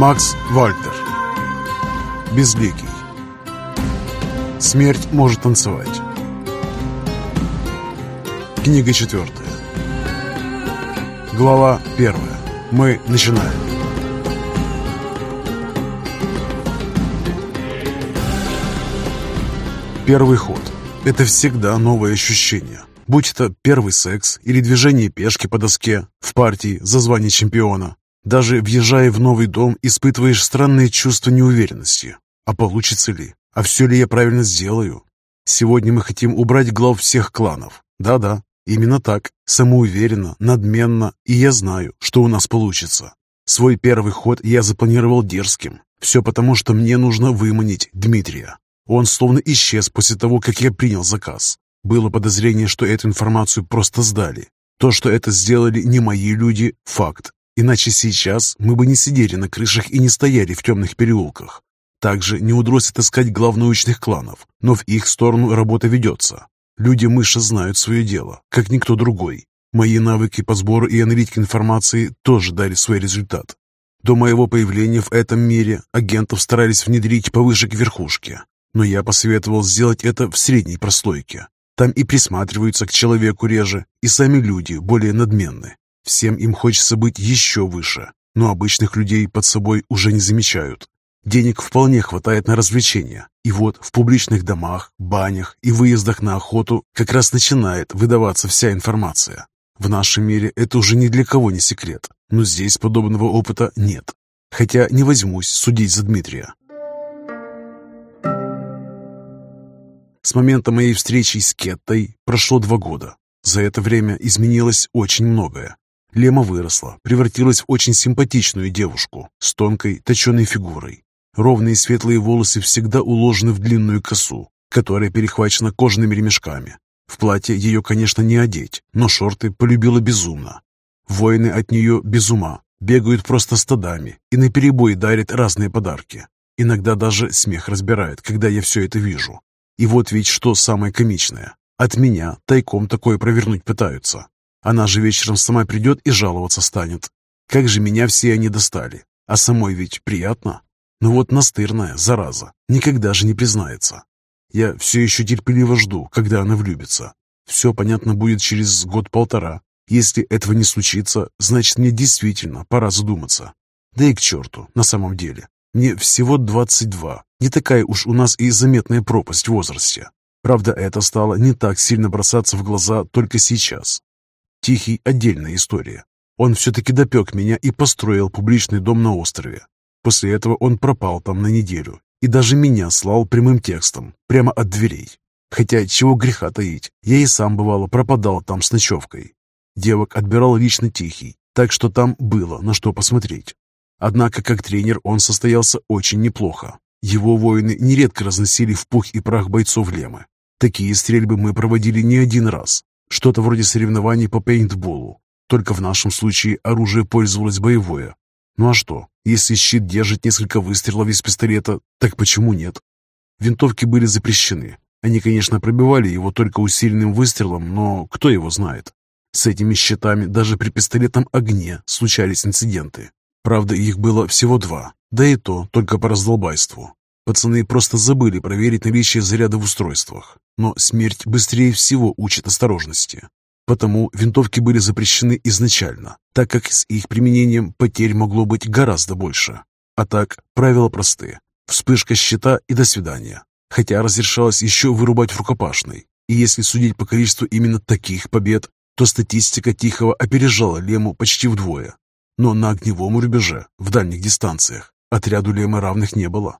Макс Вальтер. Безликий. Смерть может танцевать. Книга четвертая. Глава первая. Мы начинаем. Первый ход – это всегда новое ощущение. Будь это первый секс или движение пешки по доске в партии за звание чемпиона. Даже въезжая в новый дом, испытываешь странное чувство неуверенности. А получится ли? А все ли я правильно сделаю? Сегодня мы хотим убрать глав всех кланов. Да-да, именно так. Самоуверенно, надменно. И я знаю, что у нас получится. Свой первый ход я запланировал дерзким. Все потому, что мне нужно выманить Дмитрия. Он словно исчез после того, как я принял заказ. Было подозрение, что эту информацию просто сдали. То, что это сделали не мои люди – факт. Иначе сейчас мы бы не сидели на крышах и не стояли в темных переулках. Также не удалось отыскать глав научных кланов, но в их сторону работа ведется. Люди-мыши знают свое дело, как никто другой. Мои навыки по сбору и аналитике информации тоже дали свой результат. До моего появления в этом мире агентов старались внедрить повыше к верхушке, но я посоветовал сделать это в средней прослойке. Там и присматриваются к человеку реже, и сами люди более надменны. Всем им хочется быть еще выше, но обычных людей под собой уже не замечают. Денег вполне хватает на развлечения. И вот в публичных домах, банях и выездах на охоту как раз начинает выдаваться вся информация. В нашем мире это уже ни для кого не секрет, но здесь подобного опыта нет. Хотя не возьмусь судить за Дмитрия. С момента моей встречи с Кеттой прошло два года. За это время изменилось очень многое. Лема выросла, превратилась в очень симпатичную девушку с тонкой, точеной фигурой. Ровные светлые волосы всегда уложены в длинную косу, которая перехвачена кожаными ремешками. В платье ее, конечно, не одеть, но шорты полюбила безумно. Воины от нее без ума, бегают просто стадами и наперебой дарят разные подарки. Иногда даже смех разбирает, когда я все это вижу. И вот ведь что самое комичное. От меня тайком такое провернуть пытаются. Она же вечером сама придет и жаловаться станет. Как же меня все они достали. А самой ведь приятно. Но вот настырная, зараза, никогда же не признается. Я все еще терпеливо жду, когда она влюбится. Все понятно будет через год-полтора. Если этого не случится, значит мне действительно пора задуматься. Да и к черту, на самом деле. Мне всего 22. Не такая уж у нас и заметная пропасть в возрасте. Правда, это стало не так сильно бросаться в глаза только сейчас. Тихий – отдельная история. Он все-таки допек меня и построил публичный дом на острове. После этого он пропал там на неделю и даже меня слал прямым текстом, прямо от дверей. Хотя, чего греха таить, я и сам, бывало, пропадал там с ночевкой. Девок отбирал лично Тихий, так что там было на что посмотреть. Однако, как тренер, он состоялся очень неплохо. Его воины нередко разносили в пух и прах бойцов Лемы. Такие стрельбы мы проводили не один раз. Что-то вроде соревнований по пейнтболу. Только в нашем случае оружие пользовалось боевое, ну а что, если щит держит несколько выстрелов из пистолета, так почему нет? Винтовки были запрещены. Они, конечно, пробивали его только усиленным выстрелом, но кто его знает? С этими щитами даже при пистолетном огне случались инциденты. Правда, их было всего два, да и то только по раздолбайству. Пацаны просто забыли проверить наличие заряда в устройствах. Но смерть быстрее всего учит осторожности. Потому винтовки были запрещены изначально, так как с их применением потерь могло быть гораздо больше. А так, правила просты. Вспышка щита и до свидания. Хотя разрешалось еще вырубать в рукопашной. И если судить по количеству именно таких побед, то статистика Тихого опережала Лему почти вдвое. Но на огневом рубеже, в дальних дистанциях, отряду Лемы равных не было.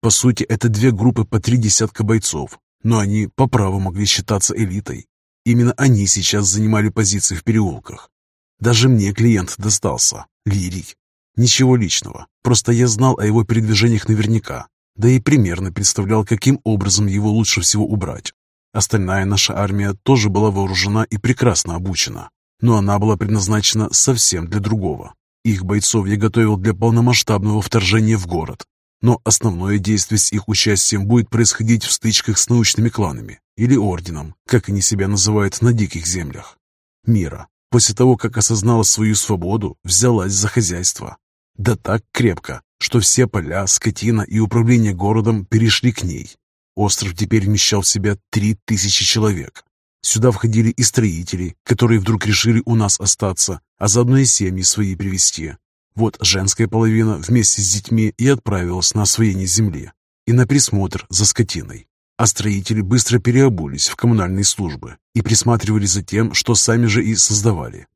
По сути, это две группы по три десятка бойцов, но они по праву могли считаться элитой. Именно они сейчас занимали позиции в переулках. Даже мне клиент достался. Лирик. Ничего личного. Просто я знал о его передвижениях наверняка. Да и примерно представлял, каким образом его лучше всего убрать. Остальная наша армия тоже была вооружена и прекрасно обучена. Но она была предназначена совсем для другого. Их бойцов я готовил для полномасштабного вторжения в город. Но основное действие с их участием будет происходить в стычках с научными кланами или орденом, как они себя называют на диких землях. Мира, после того, как осознала свою свободу, взялась за хозяйство. Да так крепко, что все поля, скотина и управление городом перешли к ней. Остров теперь вмещал в себя три тысячи человек. Сюда входили и строители, которые вдруг решили у нас остаться, а заодно и семьи свои привести. Вот женская половина вместе с детьми и отправилась на освоение земли и на присмотр за скотиной. А строители быстро переобулись в коммунальные службы и присматривали за тем, что сами же и создавали.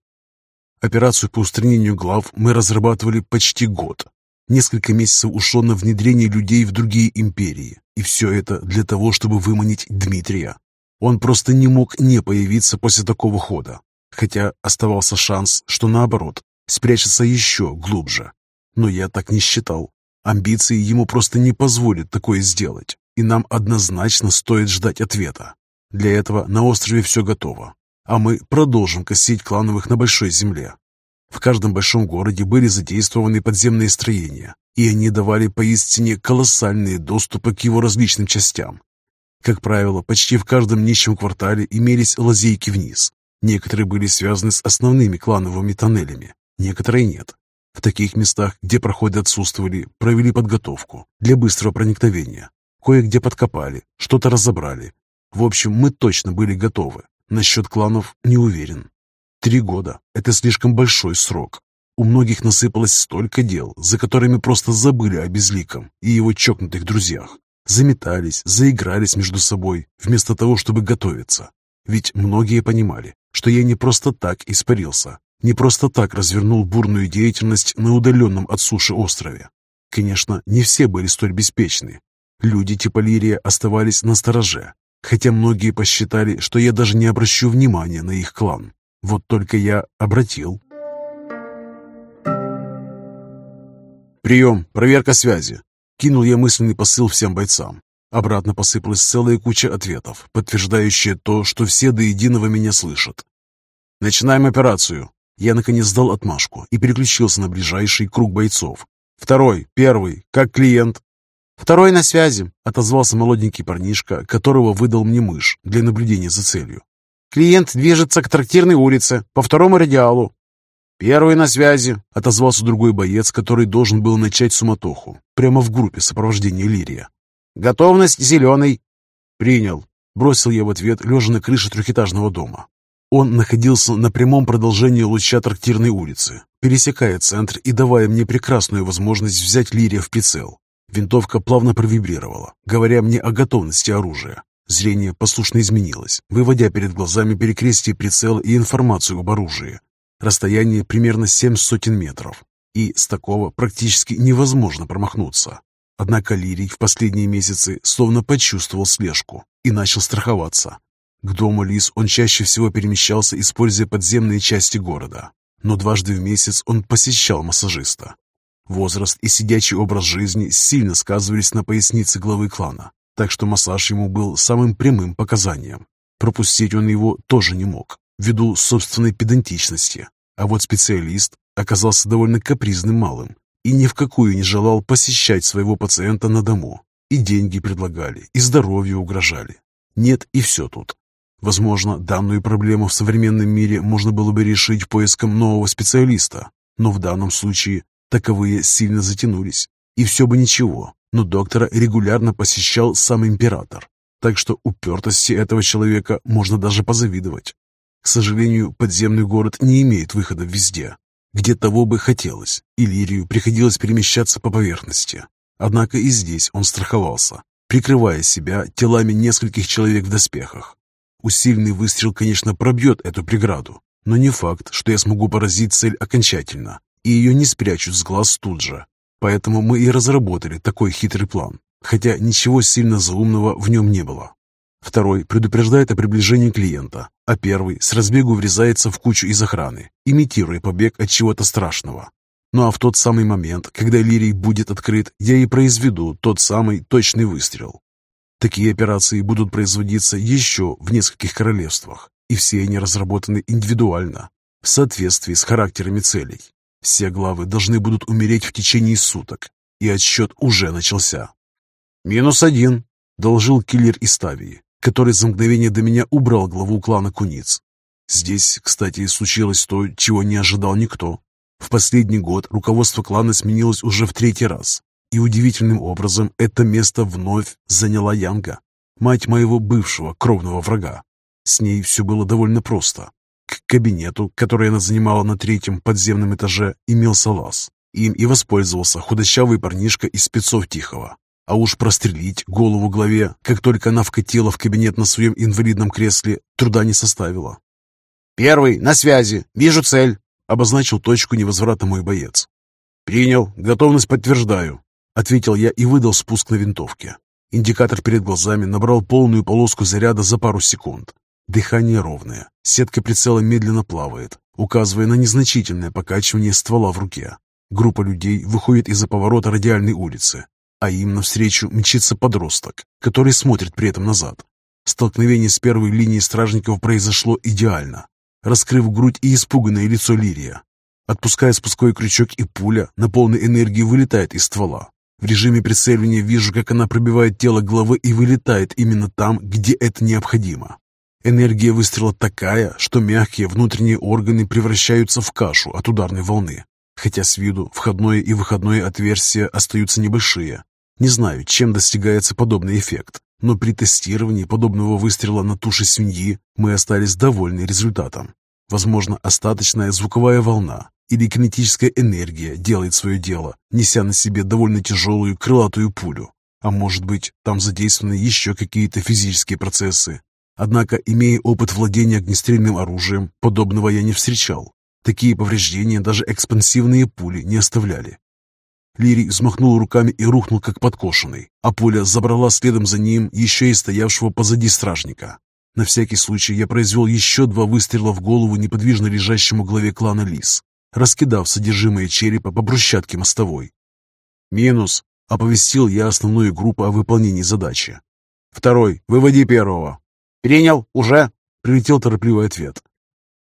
Операцию по устранению глав мы разрабатывали почти год. Несколько месяцев ушло на внедрение людей в другие империи, и все это для того, чтобы выманить Дмитрия. Он просто не мог не появиться после такого хода, хотя оставался шанс, что наоборот, спрячется еще глубже. Но я так не считал. Амбиции ему просто не позволят такое сделать, и нам однозначно стоит ждать ответа. Для этого на острове все готово а мы продолжим косить клановых на большой земле. В каждом большом городе были задействованы подземные строения, и они давали поистине колоссальные доступы к его различным частям. Как правило, почти в каждом нищем квартале имелись лазейки вниз. Некоторые были связаны с основными клановыми тоннелями, некоторые нет. В таких местах, где проходы отсутствовали, провели подготовку для быстрого проникновения. Кое-где подкопали, что-то разобрали. В общем, мы точно были готовы, Насчет кланов не уверен. Три года – это слишком большой срок. У многих насыпалось столько дел, за которыми просто забыли о Безликом и его чокнутых друзьях. Заметались, заигрались между собой, вместо того, чтобы готовиться. Ведь многие понимали, что я не просто так испарился, не просто так развернул бурную деятельность на удаленном от суши острове. Конечно, не все были столь беспечны. Люди типа Лирия оставались на стороже, хотя многие посчитали, что я даже не обращу внимания на их клан. Вот только я обратил. «Прием! Проверка связи!» Кинул я мысленный посыл всем бойцам. Обратно посыпалась целая куча ответов, подтверждающая то, что все до единого меня слышат. «Начинаем операцию!» Я наконец дал отмашку и переключился на ближайший круг бойцов. «Второй, первый, как клиент?» «Второй на связи», — отозвался молоденький парнишка, которого выдал мне мышь для наблюдения за целью. «Клиент движется к трактирной улице, по второму радиалу». «Первый на связи», — отозвался другой боец, который должен был начать суматоху, прямо в группе сопровождения Лирия. «Готовность зеленый». «Принял», — бросил я в ответ, лежа на крыше трехэтажного дома. Он находился на прямом продолжении луча трактирной улицы, пересекая центр и давая мне прекрасную возможность взять Лирия в прицел. Винтовка плавно провибрировала, говоря мне о готовности оружия. Зрение послушно изменилось, выводя перед глазами перекрестие прицела и информацию об оружии. Расстояние примерно семь сотен метров, и с такого практически невозможно промахнуться. Однако Лирий в последние месяцы словно почувствовал слежку и начал страховаться. К дому Лис он чаще всего перемещался, используя подземные части города. Но дважды в месяц он посещал массажиста, Возраст и сидячий образ жизни сильно сказывались на пояснице главы клана, так что массаж ему был самым прямым показанием. Пропустить он его тоже не мог, ввиду собственной педантичности. А вот специалист оказался довольно капризным малым и ни в какую не желал посещать своего пациента на дому. И деньги предлагали, и здоровье угрожали. Нет, и все тут. Возможно, данную проблему в современном мире можно было бы решить поиском нового специалиста, но в данном случае Таковые сильно затянулись, и все бы ничего, но доктора регулярно посещал сам император, так что упертости этого человека можно даже позавидовать. К сожалению, подземный город не имеет выхода везде, где того бы хотелось, и Лирию приходилось перемещаться по поверхности. Однако и здесь он страховался, прикрывая себя телами нескольких человек в доспехах. Усиленный выстрел, конечно, пробьет эту преграду, но не факт, что я смогу поразить цель окончательно и ее не спрячут с глаз тут же. Поэтому мы и разработали такой хитрый план, хотя ничего сильно заумного в нем не было. Второй предупреждает о приближении клиента, а первый с разбегу врезается в кучу из охраны, имитируя побег от чего-то страшного. Ну а в тот самый момент, когда Лирий будет открыт, я и произведу тот самый точный выстрел. Такие операции будут производиться еще в нескольких королевствах, и все они разработаны индивидуально, в соответствии с характерами целей. Все главы должны будут умереть в течение суток, и отсчет уже начался. «Минус один», — доложил киллер из Тавии, который за мгновение до меня убрал главу клана Куниц. Здесь, кстати, случилось то, чего не ожидал никто. В последний год руководство клана сменилось уже в третий раз, и удивительным образом это место вновь заняла Янга, мать моего бывшего кровного врага. С ней все было довольно просто. К кабинету, который она занимала на третьем подземном этаже, имелся лаз. Им и воспользовался худощавый парнишка из спецов Тихого. А уж прострелить голову главе, как только она вкатила в кабинет на своем инвалидном кресле, труда не составило. «Первый, на связи, вижу цель», — обозначил точку невозврата мой боец. «Принял, готовность подтверждаю», — ответил я и выдал спуск на винтовке. Индикатор перед глазами набрал полную полоску заряда за пару секунд. Дыхание ровное, сетка прицела медленно плавает, указывая на незначительное покачивание ствола в руке. Группа людей выходит из-за поворота радиальной улицы, а им навстречу мчится подросток, который смотрит при этом назад. Столкновение с первой линией стражников произошло идеально. Раскрыв грудь и испуганное лицо Лирия, Отпуская спусковой крючок и пуля на полной энергии вылетает из ствола. В режиме прицеливания вижу, как она пробивает тело головы и вылетает именно там, где это необходимо. Энергия выстрела такая, что мягкие внутренние органы превращаются в кашу от ударной волны. Хотя с виду входное и выходное отверстия остаются небольшие. Не знаю, чем достигается подобный эффект, но при тестировании подобного выстрела на туши свиньи мы остались довольны результатом. Возможно, остаточная звуковая волна или кинетическая энергия делает свое дело, неся на себе довольно тяжелую крылатую пулю. А может быть, там задействованы еще какие-то физические процессы, Однако, имея опыт владения огнестрельным оружием, подобного я не встречал. Такие повреждения даже экспансивные пули не оставляли. Лирий взмахнул руками и рухнул, как подкошенный, а пуля забрала следом за ним еще и стоявшего позади стражника. На всякий случай я произвел еще два выстрела в голову неподвижно лежащему главе клана Лис, раскидав содержимое черепа по брусчатке мостовой. «Минус!» — оповестил я основную группу о выполнении задачи. «Второй, выводи первого!» «Принял, уже!» — прилетел торопливый ответ.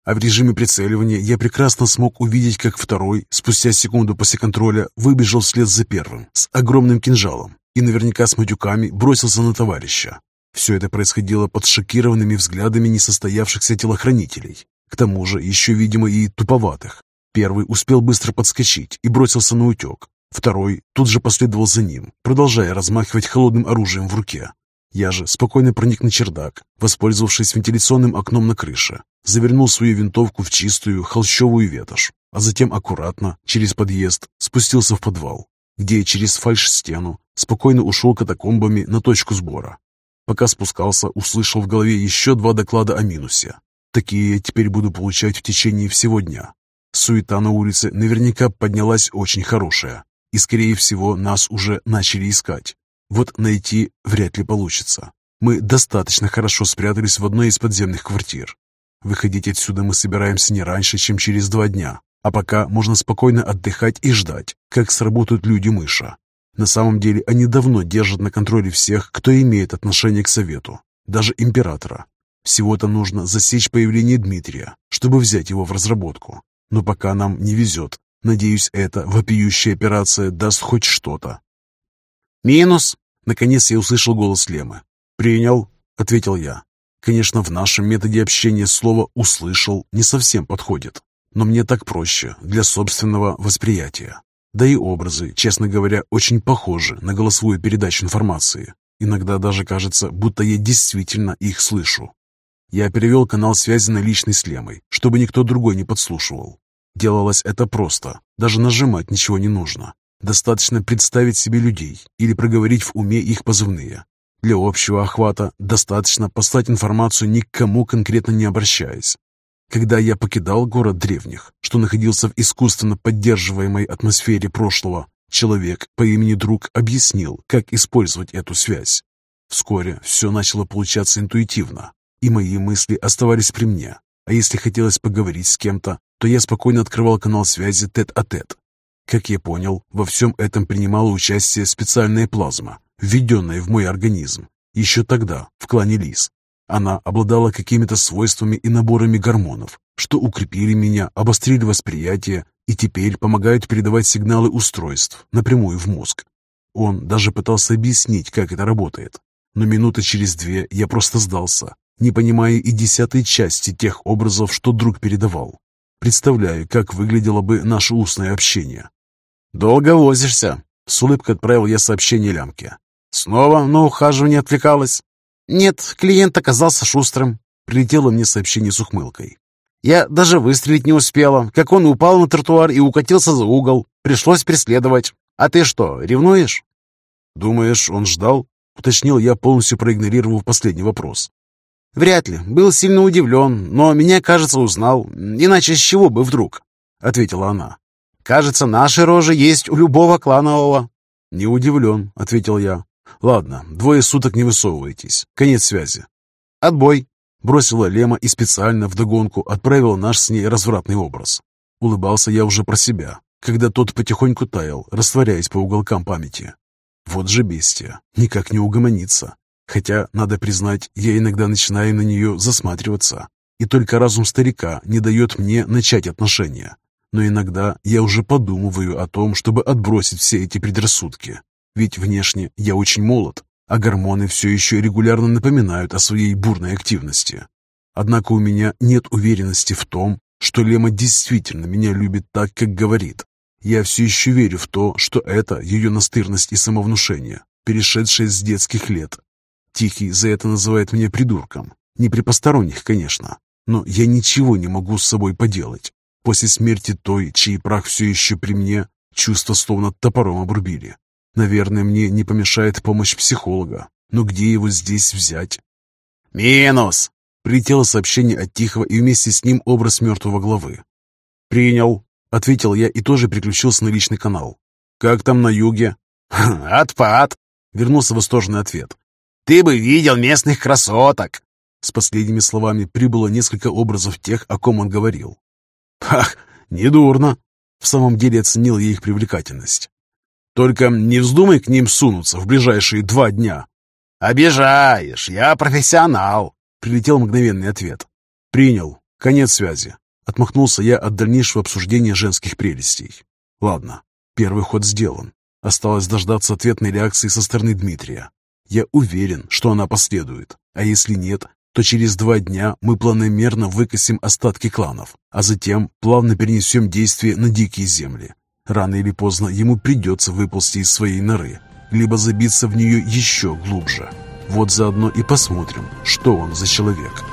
А в режиме прицеливания я прекрасно смог увидеть, как второй, спустя секунду после контроля, выбежал вслед за первым с огромным кинжалом и наверняка с матюками бросился на товарища. Все это происходило под шокированными взглядами несостоявшихся телохранителей. К тому же еще, видимо, и туповатых. Первый успел быстро подскочить и бросился на утек. Второй тут же последовал за ним, продолжая размахивать холодным оружием в руке. Я же спокойно проник на чердак, воспользовавшись вентиляционным окном на крыше, завернул свою винтовку в чистую холщовую ветошь, а затем аккуратно, через подъезд, спустился в подвал, где через фальш-стену спокойно ушел катакомбами на точку сбора. Пока спускался, услышал в голове еще два доклада о минусе. Такие я теперь буду получать в течение всего дня. Суета на улице наверняка поднялась очень хорошая, и, скорее всего, нас уже начали искать. Вот найти вряд ли получится. Мы достаточно хорошо спрятались в одной из подземных квартир. Выходить отсюда мы собираемся не раньше, чем через два дня, а пока можно спокойно отдыхать и ждать, как сработают люди-мыша. На самом деле они давно держат на контроле всех, кто имеет отношение к Совету, даже императора. Всего-то нужно засечь появление Дмитрия, чтобы взять его в разработку. Но пока нам не везет. Надеюсь, эта вопиющая операция даст хоть что-то. «Минус!» Наконец я услышал голос Лемы. «Принял», — ответил я. Конечно, в нашем методе общения слово «услышал» не совсем подходит, но мне так проще для собственного восприятия. Да и образы, честно говоря, очень похожи на голосовую передачу информации. Иногда даже кажется, будто я действительно их слышу. Я перевел канал связи на личный с Лемой, чтобы никто другой не подслушивал. Делалось это просто, даже нажимать ничего не нужно. Достаточно представить себе людей или проговорить в уме их позывные. Для общего охвата достаточно послать информацию никому конкретно не обращаясь. Когда я покидал город древних, что находился в искусственно поддерживаемой атмосфере прошлого, человек по имени Друг объяснил, как использовать эту связь. Вскоре все начало получаться интуитивно, и мои мысли оставались при мне. А если хотелось поговорить с кем-то, то я спокойно открывал канал связи тет-а-тет как я понял, во всем этом принимала участие специальная плазма, введенная в мой организм, еще тогда, в клане Лис. Она обладала какими-то свойствами и наборами гормонов, что укрепили меня, обострили восприятие и теперь помогают передавать сигналы устройств напрямую в мозг. Он даже пытался объяснить, как это работает. Но минуты через две я просто сдался, не понимая и десятой части тех образов, что друг передавал. Представляю, как выглядело бы наше устное общение. «Долго возишься?» — с улыбкой отправил я сообщение Лямке. «Снова на ухаживание отвлекалась?» «Нет, клиент оказался шустрым», — прилетело мне сообщение с ухмылкой. «Я даже выстрелить не успела, как он упал на тротуар и укатился за угол. Пришлось преследовать. А ты что, ревнуешь?» «Думаешь, он ждал?» — уточнил я, полностью проигнорировав последний вопрос. «Вряд ли. Был сильно удивлен, но меня, кажется, узнал. Иначе с чего бы вдруг?» — ответила она. «Кажется, наши рожи есть у любого кланового». «Не удивлен», — ответил я. «Ладно, двое суток не высовывайтесь. Конец связи». «Отбой», — бросила Лема и специально вдогонку отправила наш с ней развратный образ. Улыбался я уже про себя, когда тот потихоньку таял, растворяясь по уголкам памяти. Вот же бестия, никак не угомонится. Хотя, надо признать, я иногда начинаю на нее засматриваться, и только разум старика не дает мне начать отношения. Но иногда я уже подумываю о том, чтобы отбросить все эти предрассудки. Ведь внешне я очень молод, а гормоны все еще регулярно напоминают о своей бурной активности. Однако у меня нет уверенности в том, что Лема действительно меня любит так, как говорит. Я все еще верю в то, что это ее настырность и самовнушение, перешедшее с детских лет Тихий за это называет меня придурком. Не при посторонних, конечно. Но я ничего не могу с собой поделать. После смерти той, чей прах все еще при мне, чувства словно топором обрубили. Наверное, мне не помешает помощь психолога. Но где его здесь взять? «Минус!» Прилетело сообщение от Тихого и вместе с ним образ мертвого главы. «Принял», — ответил я и тоже переключился на личный канал. «Как там на юге?» «Отпад!» — вернулся восторженный ответ. Ты бы видел местных красоток!» С последними словами прибыло несколько образов тех, о ком он говорил. «Ах, недурно!» В самом деле оценил я их привлекательность. «Только не вздумай к ним сунуться в ближайшие два дня!» «Обижаешь! Я профессионал!» Прилетел мгновенный ответ. «Принял. Конец связи». Отмахнулся я от дальнейшего обсуждения женских прелестей. «Ладно, первый ход сделан. Осталось дождаться ответной реакции со стороны Дмитрия. Я уверен, что она последует. А если нет, то через два дня мы планомерно выкосим остатки кланов, а затем плавно перенесем действие на дикие земли. Рано или поздно ему придется выползти из своей норы, либо забиться в нее еще глубже. Вот заодно и посмотрим, что он за человек».